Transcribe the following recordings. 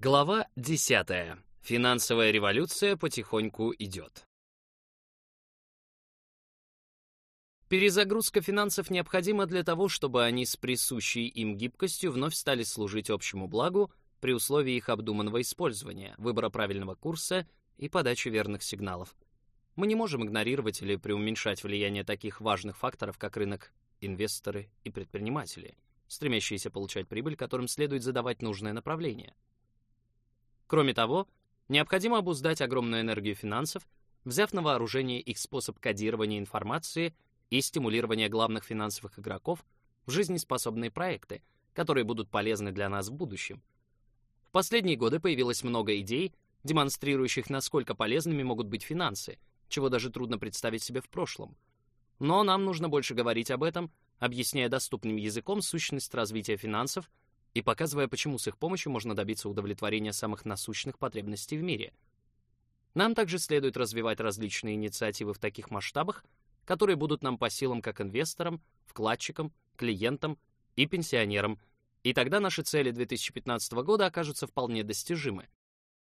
Глава 10. Финансовая революция потихоньку идет. Перезагрузка финансов необходима для того, чтобы они с присущей им гибкостью вновь стали служить общему благу при условии их обдуманного использования, выбора правильного курса и подачи верных сигналов. Мы не можем игнорировать или преуменьшать влияние таких важных факторов, как рынок, инвесторы и предприниматели, стремящиеся получать прибыль, которым следует задавать нужное направление — Кроме того, необходимо обуздать огромную энергию финансов, взяв на вооружение их способ кодирования информации и стимулирования главных финансовых игроков в жизнеспособные проекты, которые будут полезны для нас в будущем. В последние годы появилось много идей, демонстрирующих, насколько полезными могут быть финансы, чего даже трудно представить себе в прошлом. Но нам нужно больше говорить об этом, объясняя доступным языком сущность развития финансов и показывая, почему с их помощью можно добиться удовлетворения самых насущных потребностей в мире. Нам также следует развивать различные инициативы в таких масштабах, которые будут нам по силам как инвесторам, вкладчикам, клиентам и пенсионерам, и тогда наши цели 2015 года окажутся вполне достижимы.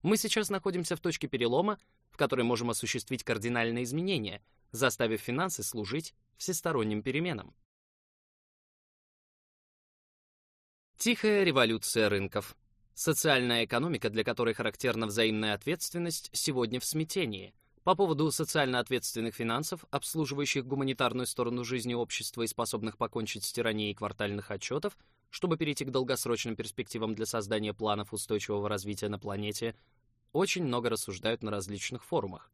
Мы сейчас находимся в точке перелома, в которой можем осуществить кардинальные изменения, заставив финансы служить всесторонним переменам. Тихая революция рынков. Социальная экономика, для которой характерна взаимная ответственность, сегодня в смятении. По поводу социально ответственных финансов, обслуживающих гуманитарную сторону жизни общества и способных покончить с тиранией квартальных отчетов, чтобы перейти к долгосрочным перспективам для создания планов устойчивого развития на планете, очень много рассуждают на различных форумах.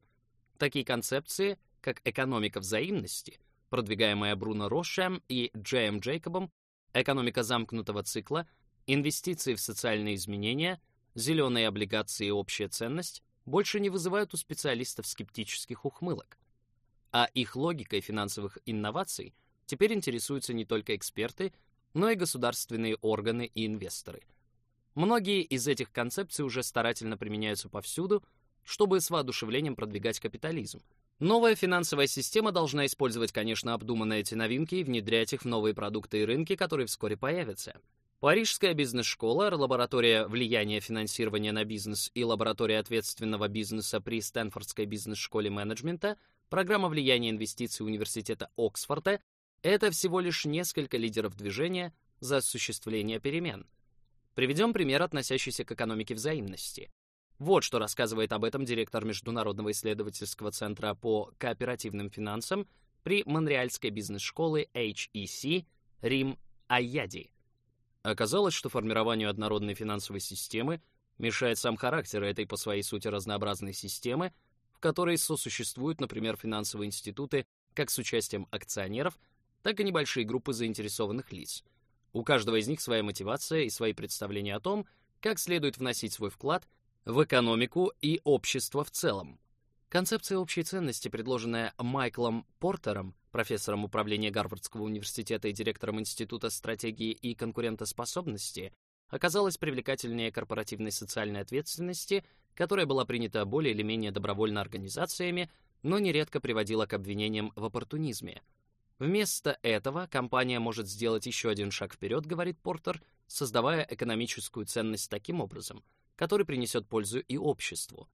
Такие концепции, как экономика взаимности, продвигаемая Бруно Рошем и Джеем Джейкобом, экономика замкнутого цикла, инвестиции в социальные изменения, зеленые облигации и общая ценность больше не вызывают у специалистов скептических ухмылок. А их логикой финансовых инноваций теперь интересуются не только эксперты, но и государственные органы и инвесторы. Многие из этих концепций уже старательно применяются повсюду, чтобы с воодушевлением продвигать капитализм – Новая финансовая система должна использовать, конечно, обдуманные эти новинки и внедрять их в новые продукты и рынки, которые вскоре появятся. Парижская бизнес-школа, лаборатория влияния финансирования на бизнес и лаборатория ответственного бизнеса при Стэнфордской бизнес-школе менеджмента, программа влияния инвестиций университета Оксфорда — это всего лишь несколько лидеров движения за осуществление перемен. Приведем пример, относящийся к экономике взаимности. Вот что рассказывает об этом директор Международного исследовательского центра по кооперативным финансам при Монреальской бизнес-школы HEC Рим Аяди. Оказалось, что формированию однородной финансовой системы мешает сам характер этой по своей сути разнообразной системы, в которой сосуществуют, например, финансовые институты как с участием акционеров, так и небольшие группы заинтересованных лиц. У каждого из них своя мотивация и свои представления о том, как следует вносить свой вклад в экономику и общество в целом. Концепция общей ценности, предложенная Майклом Портером, профессором управления Гарвардского университета и директором Института стратегии и конкурентоспособности, оказалась привлекательнее корпоративной социальной ответственности, которая была принята более или менее добровольно организациями, но нередко приводила к обвинениям в оппортунизме. Вместо этого компания может сделать еще один шаг вперед, говорит Портер, создавая экономическую ценность таким образом – который принесет пользу и обществу.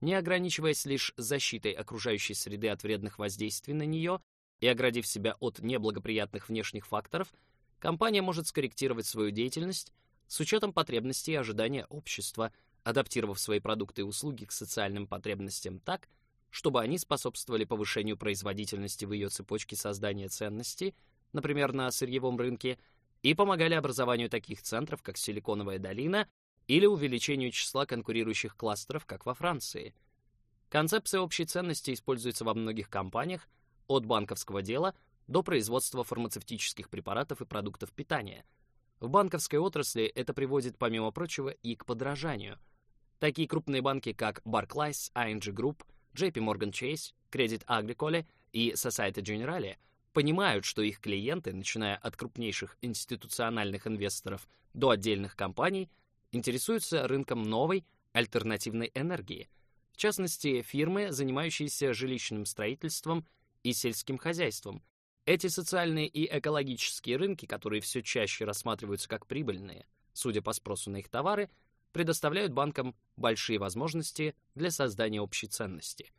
Не ограничиваясь лишь защитой окружающей среды от вредных воздействий на нее и оградив себя от неблагоприятных внешних факторов, компания может скорректировать свою деятельность с учетом потребностей и ожидания общества, адаптировав свои продукты и услуги к социальным потребностям так, чтобы они способствовали повышению производительности в ее цепочке создания ценностей, например, на сырьевом рынке, и помогали образованию таких центров, как Силиконовая долина или увеличению числа конкурирующих кластеров, как во Франции. Концепция общей ценности используется во многих компаниях, от банковского дела до производства фармацевтических препаратов и продуктов питания. В банковской отрасли это приводит, помимо прочего, и к подражанию. Такие крупные банки, как Barclays, ING Group, JP Morgan Chase, Credit Agricole и Societe Generale понимают, что их клиенты, начиная от крупнейших институциональных инвесторов до отдельных компаний, интересуются рынком новой альтернативной энергии, в частности, фирмы, занимающиеся жилищным строительством и сельским хозяйством. Эти социальные и экологические рынки, которые все чаще рассматриваются как прибыльные, судя по спросу на их товары, предоставляют банкам большие возможности для создания общей ценности.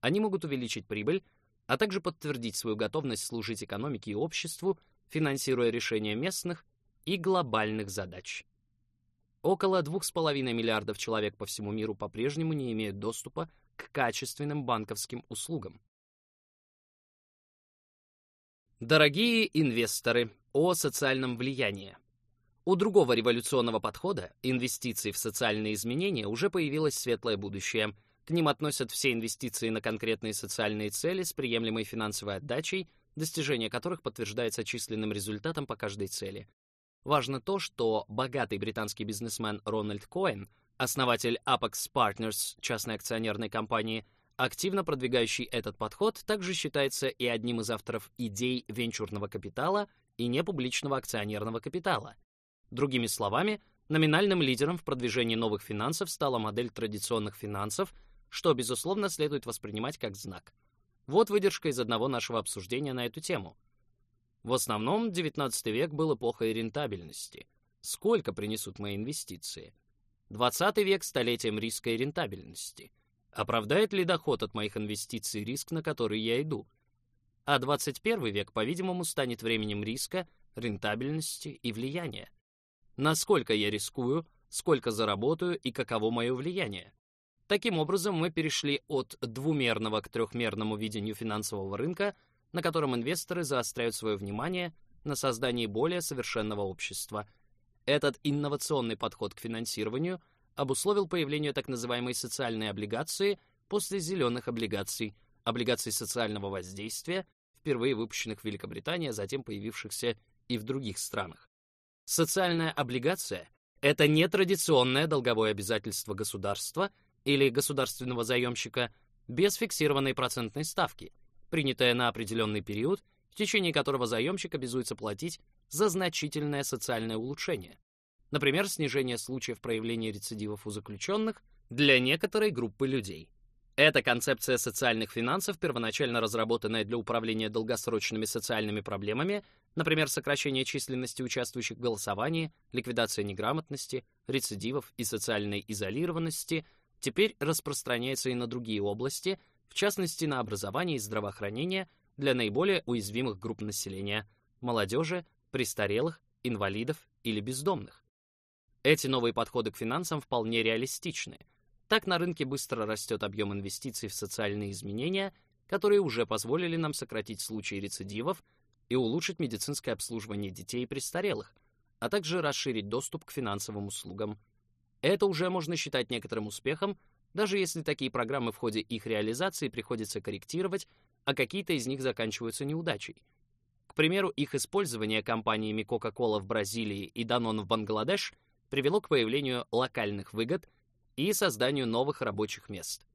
Они могут увеличить прибыль, а также подтвердить свою готовность служить экономике и обществу, финансируя решения местных и глобальных задач. Около 2,5 миллиардов человек по всему миру по-прежнему не имеют доступа к качественным банковским услугам. Дорогие инвесторы, о социальном влиянии. У другого революционного подхода, инвестиций в социальные изменения, уже появилось светлое будущее. К ним относят все инвестиции на конкретные социальные цели с приемлемой финансовой отдачей, достижение которых подтверждается численным результатом по каждой цели. Важно то, что богатый британский бизнесмен Рональд Коэн, основатель Apex Partners, частной акционерной компании, активно продвигающий этот подход, также считается и одним из авторов идей венчурного капитала и непубличного акционерного капитала. Другими словами, номинальным лидером в продвижении новых финансов стала модель традиционных финансов, что, безусловно, следует воспринимать как знак. Вот выдержка из одного нашего обсуждения на эту тему. В основном, XIX век был эпохой рентабельности. Сколько принесут мои инвестиции? XX век — столетием риска и рентабельности. Оправдает ли доход от моих инвестиций риск, на который я иду? А 21 век, по-видимому, станет временем риска, рентабельности и влияния. Насколько я рискую, сколько заработаю и каково мое влияние? Таким образом, мы перешли от двумерного к трехмерному видению финансового рынка — на котором инвесторы заостряют свое внимание на создании более совершенного общества. Этот инновационный подход к финансированию обусловил появление так называемой социальной облигации после зеленых облигаций, облигаций социального воздействия, впервые выпущенных в Великобритании, а затем появившихся и в других странах. Социальная облигация — это нетрадиционное долговое обязательство государства или государственного заемщика без фиксированной процентной ставки — принятое на определенный период, в течение которого заемщик обязуется платить за значительное социальное улучшение. Например, снижение случаев проявления рецидивов у заключенных для некоторой группы людей. Эта концепция социальных финансов, первоначально разработанная для управления долгосрочными социальными проблемами, например, сокращение численности участвующих в голосовании, ликвидация неграмотности, рецидивов и социальной изолированности, теперь распространяется и на другие области, в частности на образование и здравоохранение для наиболее уязвимых групп населения – молодежи, престарелых, инвалидов или бездомных. Эти новые подходы к финансам вполне реалистичны. Так на рынке быстро растет объем инвестиций в социальные изменения, которые уже позволили нам сократить случаи рецидивов и улучшить медицинское обслуживание детей и престарелых, а также расширить доступ к финансовым услугам. Это уже можно считать некоторым успехом, даже если такие программы в ходе их реализации приходится корректировать, а какие-то из них заканчиваются неудачей. К примеру, их использование компаниями Coca-Cola в Бразилии и Danone в Бангладеш привело к появлению локальных выгод и созданию новых рабочих мест.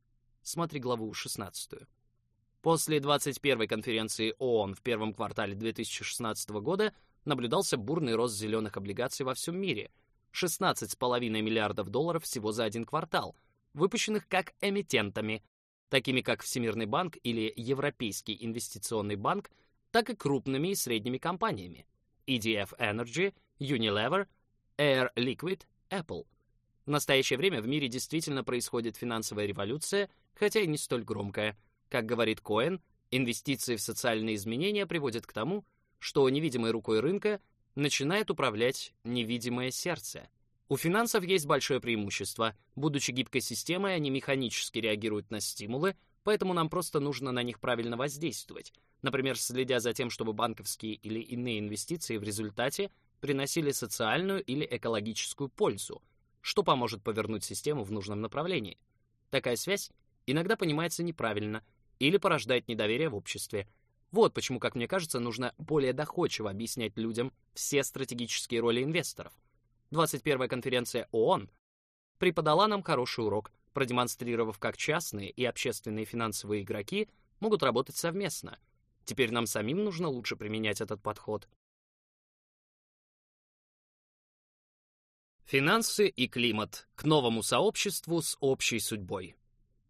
Смотри главу 16. После 21-й конференции ООН в первом квартале 2016 года наблюдался бурный рост зеленых облигаций во всем мире — 16,5 миллиардов долларов всего за один квартал — выпущенных как эмитентами, такими как Всемирный банк или Европейский инвестиционный банк, так и крупными и средними компаниями EDF Energy, Unilever, Air Liquid, Apple. В настоящее время в мире действительно происходит финансовая революция, хотя и не столь громкая. Как говорит Коэн, инвестиции в социальные изменения приводят к тому, что невидимой рукой рынка начинает управлять невидимое сердце — у финансов есть большое преимущество. Будучи гибкой системой, они механически реагируют на стимулы, поэтому нам просто нужно на них правильно воздействовать. Например, следя за тем, чтобы банковские или иные инвестиции в результате приносили социальную или экологическую пользу, что поможет повернуть систему в нужном направлении. Такая связь иногда понимается неправильно или порождает недоверие в обществе. Вот почему, как мне кажется, нужно более доходчиво объяснять людям все стратегические роли инвесторов — 21-я конференция ООН преподала нам хороший урок, продемонстрировав, как частные и общественные финансовые игроки могут работать совместно. Теперь нам самим нужно лучше применять этот подход. Финансы и климат к новому сообществу с общей судьбой.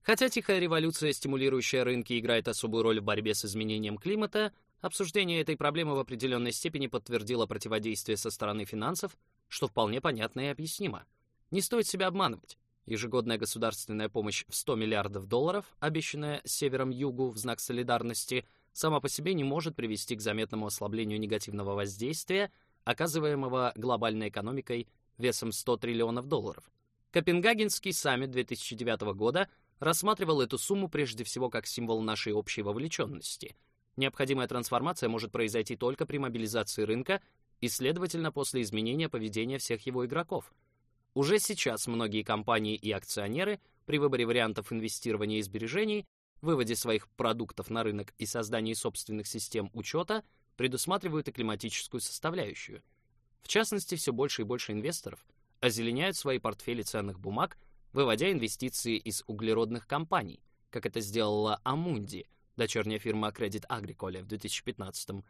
Хотя тихая революция, стимулирующая рынки, играет особую роль в борьбе с изменением климата, обсуждение этой проблемы в определенной степени подтвердило противодействие со стороны финансов что вполне понятно и объяснимо. Не стоит себя обманывать. Ежегодная государственная помощь в 100 миллиардов долларов, обещанная севером-югу в знак солидарности, сама по себе не может привести к заметному ослаблению негативного воздействия, оказываемого глобальной экономикой весом 100 триллионов долларов. Копенгагенский саммит 2009 года рассматривал эту сумму прежде всего как символ нашей общей вовлеченности. Необходимая трансформация может произойти только при мобилизации рынка и, следовательно, после изменения поведения всех его игроков. Уже сейчас многие компании и акционеры при выборе вариантов инвестирования и сбережений, выводе своих продуктов на рынок и создании собственных систем учета предусматривают и климатическую составляющую. В частности, все больше и больше инвесторов озеленяют свои портфели ценных бумаг, выводя инвестиции из углеродных компаний, как это сделала Амунди, дочерняя фирма Credit Agricole в 2015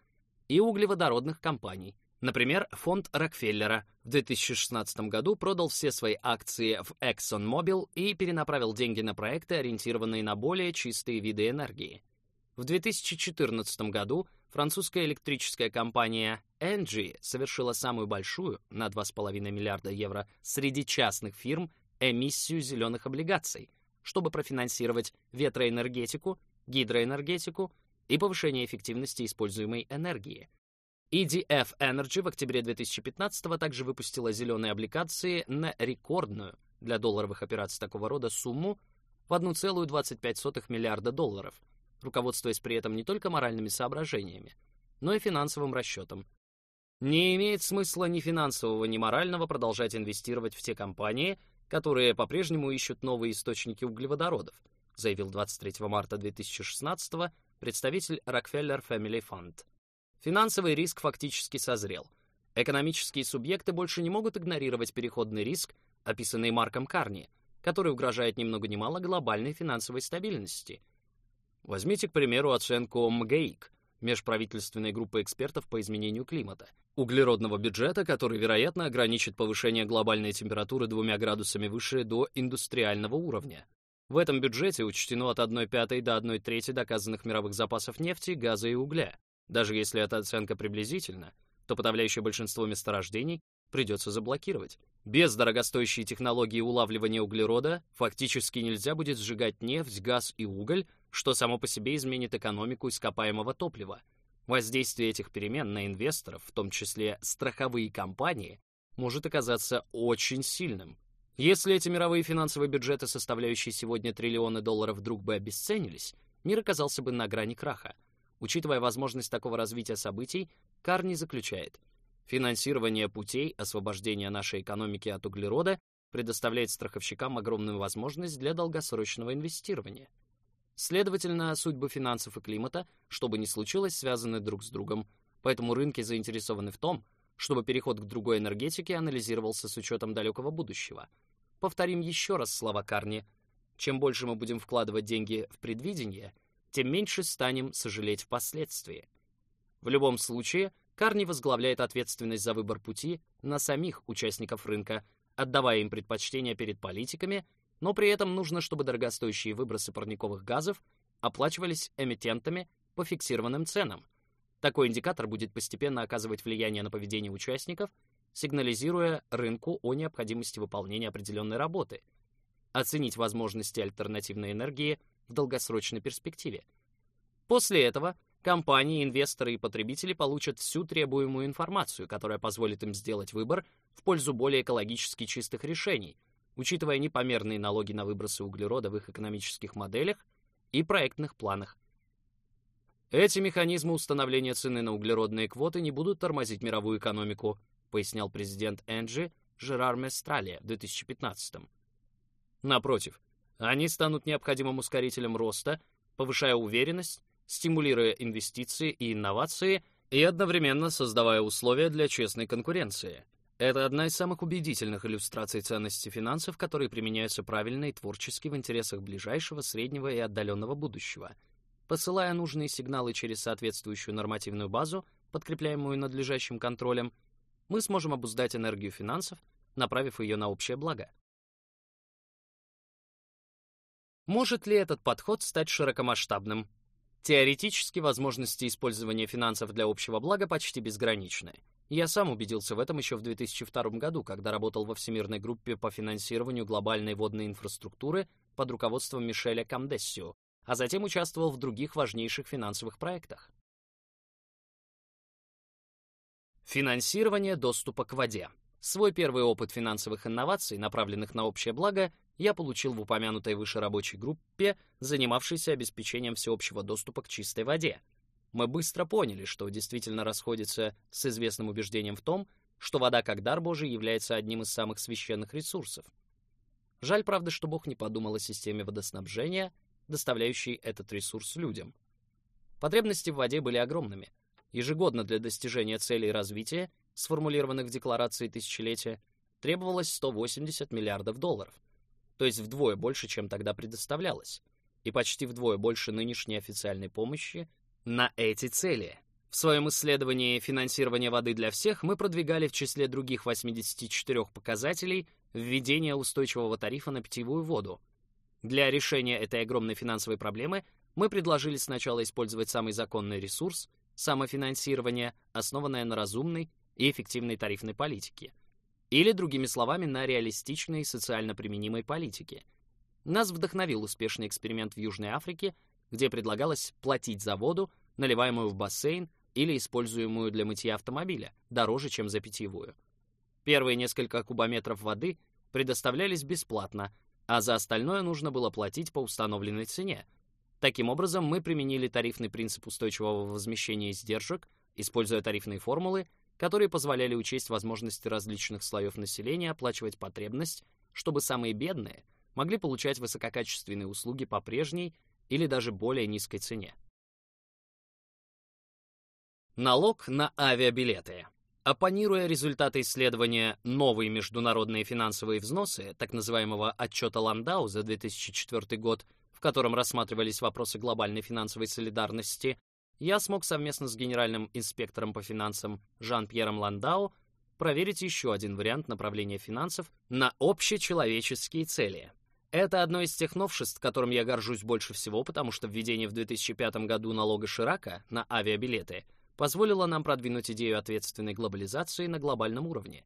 и углеводородных компаний, Например, фонд Рокфеллера в 2016 году продал все свои акции в ExxonMobil и перенаправил деньги на проекты, ориентированные на более чистые виды энергии. В 2014 году французская электрическая компания Engie совершила самую большую, на 2,5 миллиарда евро, среди частных фирм эмиссию зеленых облигаций, чтобы профинансировать ветроэнергетику, гидроэнергетику и повышение эффективности используемой энергии – EDF Energy в октябре 2015 также выпустила зеленые облигации на рекордную для долларовых операций такого рода сумму в 1,25 миллиарда долларов, руководствуясь при этом не только моральными соображениями, но и финансовым расчетом. Не имеет смысла ни финансового, ни морального продолжать инвестировать в те компании, которые по-прежнему ищут новые источники углеводородов, заявил 23 марта 2016 представитель Rockefeller Family Fund. Финансовый риск фактически созрел. Экономические субъекты больше не могут игнорировать переходный риск, описанный Марком Карни, который угрожает ни много ни глобальной финансовой стабильности. Возьмите, к примеру, оценку МГИК, межправительственной группы экспертов по изменению климата, углеродного бюджета, который, вероятно, ограничит повышение глобальной температуры двумя градусами выше до индустриального уровня. В этом бюджете учтено от 1,5 до 1 трети доказанных мировых запасов нефти, газа и угля. Даже если эта оценка приблизительна, то подавляющее большинство месторождений придется заблокировать. Без дорогостоящей технологии улавливания углерода фактически нельзя будет сжигать нефть, газ и уголь, что само по себе изменит экономику ископаемого топлива. Воздействие этих перемен на инвесторов, в том числе страховые компании, может оказаться очень сильным. Если эти мировые финансовые бюджеты, составляющие сегодня триллионы долларов, вдруг бы обесценились, мир оказался бы на грани краха. Учитывая возможность такого развития событий, Карни заключает, финансирование путей освобождения нашей экономики от углерода предоставляет страховщикам огромную возможность для долгосрочного инвестирования. Следовательно, судьбы финансов и климата, что бы ни случилось, связаны друг с другом, поэтому рынки заинтересованы в том, чтобы переход к другой энергетике анализировался с учетом далекого будущего. Повторим еще раз слова Карни. Чем больше мы будем вкладывать деньги в предвидение, тем меньше станем сожалеть впоследствии. В любом случае, Карни возглавляет ответственность за выбор пути на самих участников рынка, отдавая им предпочтение перед политиками, но при этом нужно, чтобы дорогостоящие выбросы парниковых газов оплачивались эмитентами по фиксированным ценам. Такой индикатор будет постепенно оказывать влияние на поведение участников, сигнализируя рынку о необходимости выполнения определенной работы, оценить возможности альтернативной энергии в долгосрочной перспективе. После этого компании, инвесторы и потребители получат всю требуемую информацию, которая позволит им сделать выбор в пользу более экологически чистых решений, учитывая непомерные налоги на выбросы углерода в их экономических моделях и проектных планах. Эти механизмы установления цены на углеродные квоты не будут тормозить мировую экономику, пояснял президент Энджи Жерар Местралия в 2015 -м. Напротив, они станут необходимым ускорителем роста, повышая уверенность, стимулируя инвестиции и инновации и одновременно создавая условия для честной конкуренции. Это одна из самых убедительных иллюстраций ценности финансов, которые применяются правильно и творчески в интересах ближайшего, среднего и отдаленного будущего. Посылая нужные сигналы через соответствующую нормативную базу, подкрепляемую надлежащим контролем, мы сможем обуздать энергию финансов, направив ее на общее благо. Может ли этот подход стать широкомасштабным? Теоретически возможности использования финансов для общего блага почти безграничны. Я сам убедился в этом еще в 2002 году, когда работал во Всемирной группе по финансированию глобальной водной инфраструктуры под руководством Мишеля Камдессио, а затем участвовал в других важнейших финансовых проектах. Финансирование доступа к воде. Свой первый опыт финансовых инноваций, направленных на общее благо, я получил в упомянутой выше рабочей группе, занимавшейся обеспечением всеобщего доступа к чистой воде. Мы быстро поняли, что действительно расходится с известным убеждением в том, что вода как дар Божий является одним из самых священных ресурсов. Жаль, правда, что Бог не подумал о системе водоснабжения, доставляющей этот ресурс людям. Потребности в воде были огромными. Ежегодно для достижения целей развития, сформулированных в Декларации тысячелетия, требовалось 180 миллиардов долларов, то есть вдвое больше, чем тогда предоставлялось, и почти вдвое больше нынешней официальной помощи на эти цели. В своем исследовании финансирования воды для всех мы продвигали в числе других 84 показателей введение устойчивого тарифа на питьевую воду. Для решения этой огромной финансовой проблемы мы предложили сначала использовать самый законный ресурс самофинансирование, основанное на разумной и эффективной тарифной политике. Или, другими словами, на реалистичной социально применимой политике. Нас вдохновил успешный эксперимент в Южной Африке, где предлагалось платить за воду, наливаемую в бассейн или используемую для мытья автомобиля, дороже, чем за питьевую. Первые несколько кубометров воды предоставлялись бесплатно, а за остальное нужно было платить по установленной цене, Таким образом, мы применили тарифный принцип устойчивого возмещения издержек, используя тарифные формулы, которые позволяли учесть возможности различных слоев населения оплачивать потребность, чтобы самые бедные могли получать высококачественные услуги по прежней или даже более низкой цене. Налог на авиабилеты. Оппонируя результаты исследования «Новые международные финансовые взносы», так называемого отчета Ландау за 2004 год, в котором рассматривались вопросы глобальной финансовой солидарности, я смог совместно с генеральным инспектором по финансам Жан-Пьером Ландау проверить еще один вариант направления финансов на общечеловеческие цели. Это одно из тех новшеств, которым я горжусь больше всего, потому что введение в 2005 году налога Ширака на авиабилеты позволило нам продвинуть идею ответственной глобализации на глобальном уровне.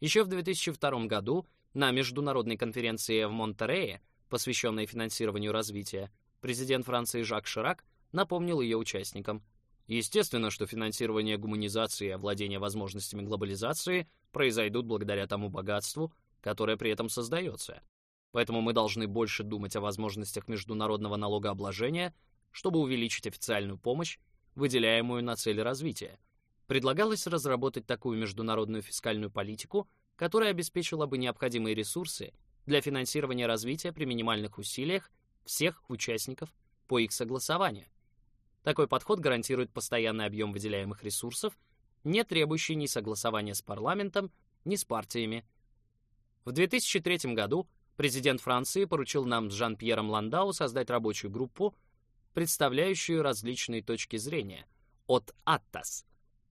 Еще в 2002 году на международной конференции в Монтерее посвященной финансированию развития, президент Франции Жак Ширак напомнил ее участникам. Естественно, что финансирование гуманизации и овладение возможностями глобализации произойдут благодаря тому богатству, которое при этом создается. Поэтому мы должны больше думать о возможностях международного налогообложения, чтобы увеличить официальную помощь, выделяемую на цели развития. Предлагалось разработать такую международную фискальную политику, которая обеспечила бы необходимые ресурсы для финансирования развития при минимальных усилиях всех участников по их согласованию. Такой подход гарантирует постоянный объем выделяемых ресурсов, не требующий ни согласования с парламентом, ни с партиями. В 2003 году президент Франции поручил нам с Жан-Пьером Ландау создать рабочую группу, представляющую различные точки зрения, от АТТАС,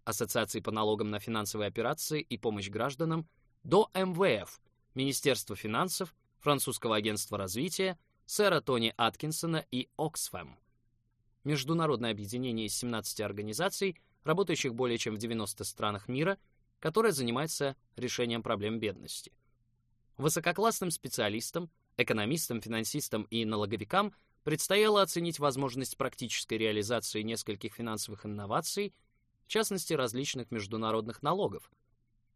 Ассоциации по налогам на финансовые операции и помощь гражданам, до МВФ, Министерства финансов, Французского агентства развития, сэра Тони Аткинсона и Оксфэм. Международное объединение из 17 организаций, работающих более чем в 90 странах мира, которое занимается решением проблем бедности. Высококлассным специалистам, экономистам, финансистам и налоговикам предстояло оценить возможность практической реализации нескольких финансовых инноваций, в частности различных международных налогов,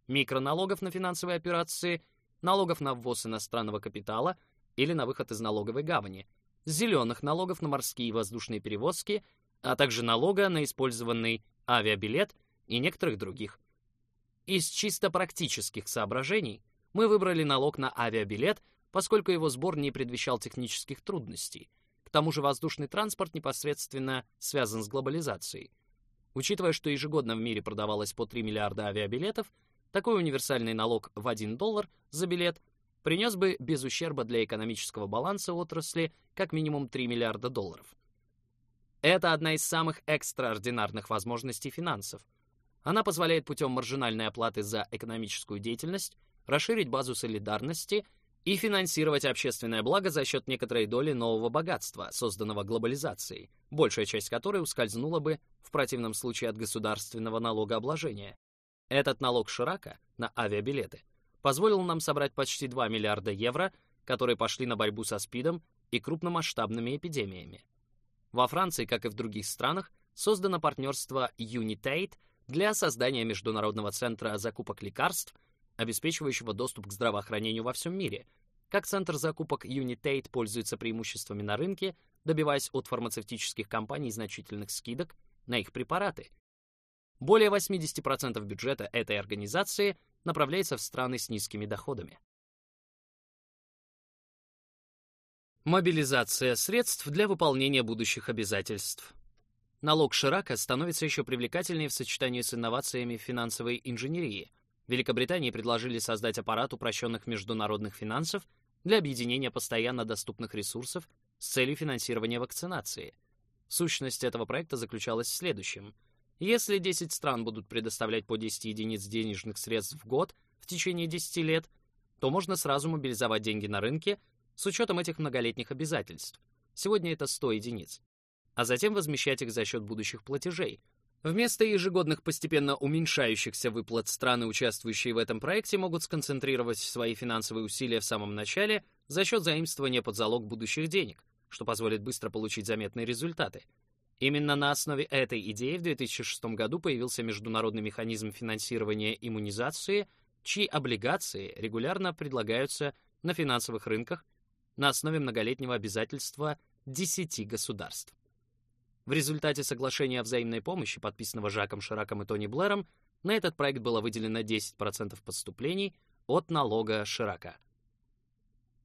микроналогов на финансовые операции налогов на ввоз иностранного капитала или на выход из налоговой гавани, зеленых налогов на морские и воздушные перевозки, а также налога на использованный авиабилет и некоторых других. Из чисто практических соображений мы выбрали налог на авиабилет, поскольку его сбор не предвещал технических трудностей. Тому же воздушный транспорт непосредственно связан с глобализацией. Учитывая, что ежегодно в мире продавалось по 3 миллиарда авиабилетов, такой универсальный налог в 1 доллар за билет принес бы без ущерба для экономического баланса отрасли как минимум 3 миллиарда долларов. Это одна из самых экстраординарных возможностей финансов. Она позволяет путем маржинальной оплаты за экономическую деятельность расширить базу солидарности и финансировать общественное благо за счет некоторой доли нового богатства, созданного глобализацией, большая часть которой ускользнула бы в противном случае от государственного налогообложения. Этот налог Ширака на авиабилеты позволил нам собрать почти 2 миллиарда евро, которые пошли на борьбу со СПИДом и крупномасштабными эпидемиями. Во Франции, как и в других странах, создано партнерство Unitate для создания международного центра закупок лекарств, обеспечивающего доступ к здравоохранению во всем мире. Как центр закупок Unitate пользуется преимуществами на рынке, добиваясь от фармацевтических компаний значительных скидок на их препараты. Более 80% бюджета этой организации направляется в страны с низкими доходами. Мобилизация средств для выполнения будущих обязательств. Налог Ширака становится еще привлекательнее в сочетании с инновациями финансовой инженерии. Великобритании предложили создать аппарат упрощенных международных финансов для объединения постоянно доступных ресурсов с целью финансирования вакцинации. Сущность этого проекта заключалась в следующем. Если 10 стран будут предоставлять по 10 единиц денежных средств в год в течение 10 лет, то можно сразу мобилизовать деньги на рынке с учетом этих многолетних обязательств. Сегодня это 100 единиц а затем возмещать их за счет будущих платежей. Вместо ежегодных постепенно уменьшающихся выплат страны, участвующие в этом проекте, могут сконцентрировать свои финансовые усилия в самом начале за счет заимствования под залог будущих денег, что позволит быстро получить заметные результаты. Именно на основе этой идеи в 2006 году появился международный механизм финансирования иммунизации, чьи облигации регулярно предлагаются на финансовых рынках на основе многолетнего обязательства 10 государств. В результате соглашения о взаимной помощи, подписанного Жаком Шираком и Тони Блэром, на этот проект было выделено 10% поступлений от налога Ширака.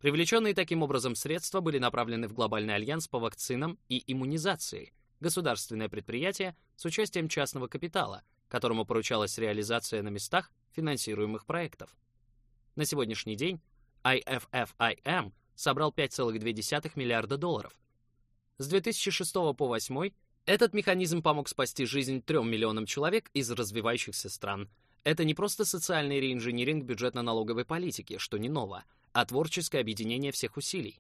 Привлеченные таким образом средства были направлены в глобальный альянс по вакцинам и иммунизации, государственное предприятие с участием частного капитала, которому поручалась реализация на местах финансируемых проектов. На сегодняшний день IFFIM собрал 5,2 миллиарда долларов, с 2006 по 2008 этот механизм помог спасти жизнь 3 миллионам человек из развивающихся стран. Это не просто социальный реинжиниринг бюджетно-налоговой политики, что не ново, а творческое объединение всех усилий.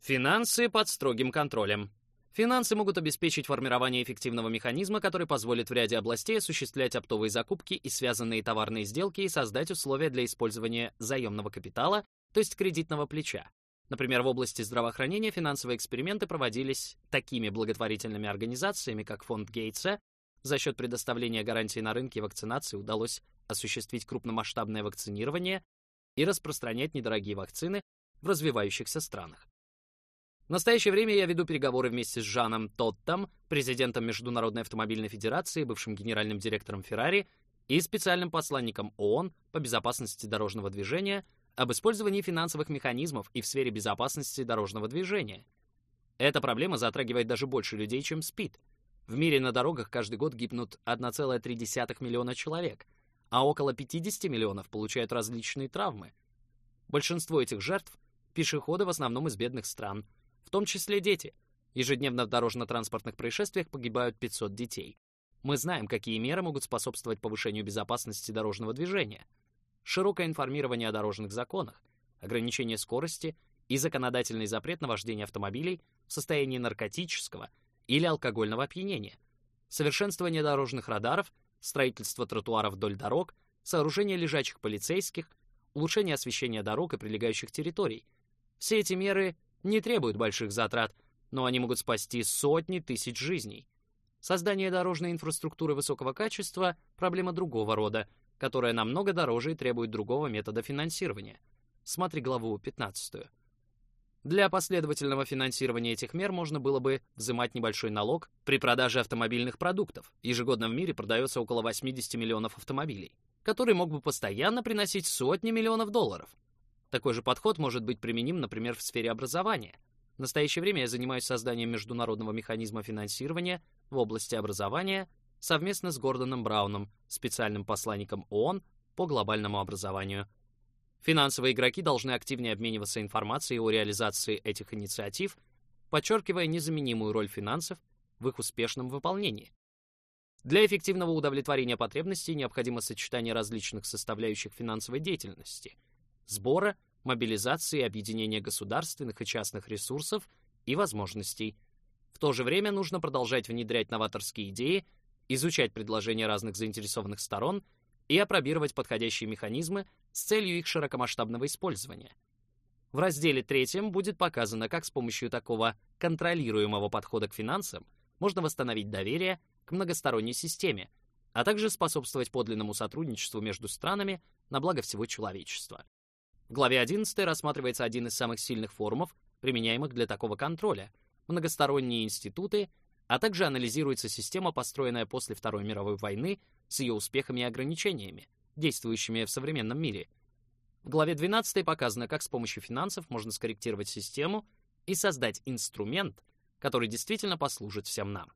Финансы под строгим контролем. Финансы могут обеспечить формирование эффективного механизма, который позволит в ряде областей осуществлять оптовые закупки и связанные товарные сделки и создать условия для использования заемного капитала, то есть кредитного плеча. Например, в области здравоохранения финансовые эксперименты проводились такими благотворительными организациями, как фонд Гейтса. За счет предоставления гарантий на рынке вакцинации удалось осуществить крупномасштабное вакцинирование и распространять недорогие вакцины в развивающихся странах. В настоящее время я веду переговоры вместе с Жаном Тоттом, президентом Международной автомобильной федерации, бывшим генеральным директором Ferrari и специальным посланником ООН по безопасности дорожного движения об использовании финансовых механизмов и в сфере безопасности дорожного движения. Эта проблема затрагивает даже больше людей, чем СПИД. В мире на дорогах каждый год гибнут 1,3 миллиона человек, а около 50 миллионов получают различные травмы. Большинство этих жертв — пешеходы в основном из бедных стран, в том числе дети. Ежедневно в дорожно-транспортных происшествиях погибают 500 детей. Мы знаем, какие меры могут способствовать повышению безопасности дорожного движения — широкое информирование о дорожных законах, ограничение скорости и законодательный запрет на вождение автомобилей в состоянии наркотического или алкогольного опьянения, совершенствование дорожных радаров, строительство тротуаров вдоль дорог, сооружение лежачих полицейских, улучшение освещения дорог и прилегающих территорий. Все эти меры не требуют больших затрат, но они могут спасти сотни тысяч жизней. Создание дорожной инфраструктуры высокого качества – проблема другого рода – которая намного дороже и требует другого метода финансирования. Смотри главу 15. Для последовательного финансирования этих мер можно было бы взимать небольшой налог при продаже автомобильных продуктов. Ежегодно в мире продается около 80 миллионов автомобилей, который мог бы постоянно приносить сотни миллионов долларов. Такой же подход может быть применим, например, в сфере образования. В настоящее время я занимаюсь созданием международного механизма финансирования в области образования совместно с Гордоном Брауном, специальным посланником ООН по глобальному образованию. Финансовые игроки должны активнее обмениваться информацией о реализации этих инициатив, подчеркивая незаменимую роль финансов в их успешном выполнении. Для эффективного удовлетворения потребностей необходимо сочетание различных составляющих финансовой деятельности, сбора, мобилизации и объединения государственных и частных ресурсов и возможностей. В то же время нужно продолжать внедрять новаторские идеи, изучать предложения разных заинтересованных сторон и опробировать подходящие механизмы с целью их широкомасштабного использования. В разделе третьем будет показано, как с помощью такого контролируемого подхода к финансам можно восстановить доверие к многосторонней системе, а также способствовать подлинному сотрудничеству между странами на благо всего человечества. В главе 11 рассматривается один из самых сильных форумов, применяемых для такого контроля — многосторонние институты, а также анализируется система, построенная после Второй мировой войны с ее успехами и ограничениями, действующими в современном мире. В главе 12 показано, как с помощью финансов можно скорректировать систему и создать инструмент, который действительно послужит всем нам.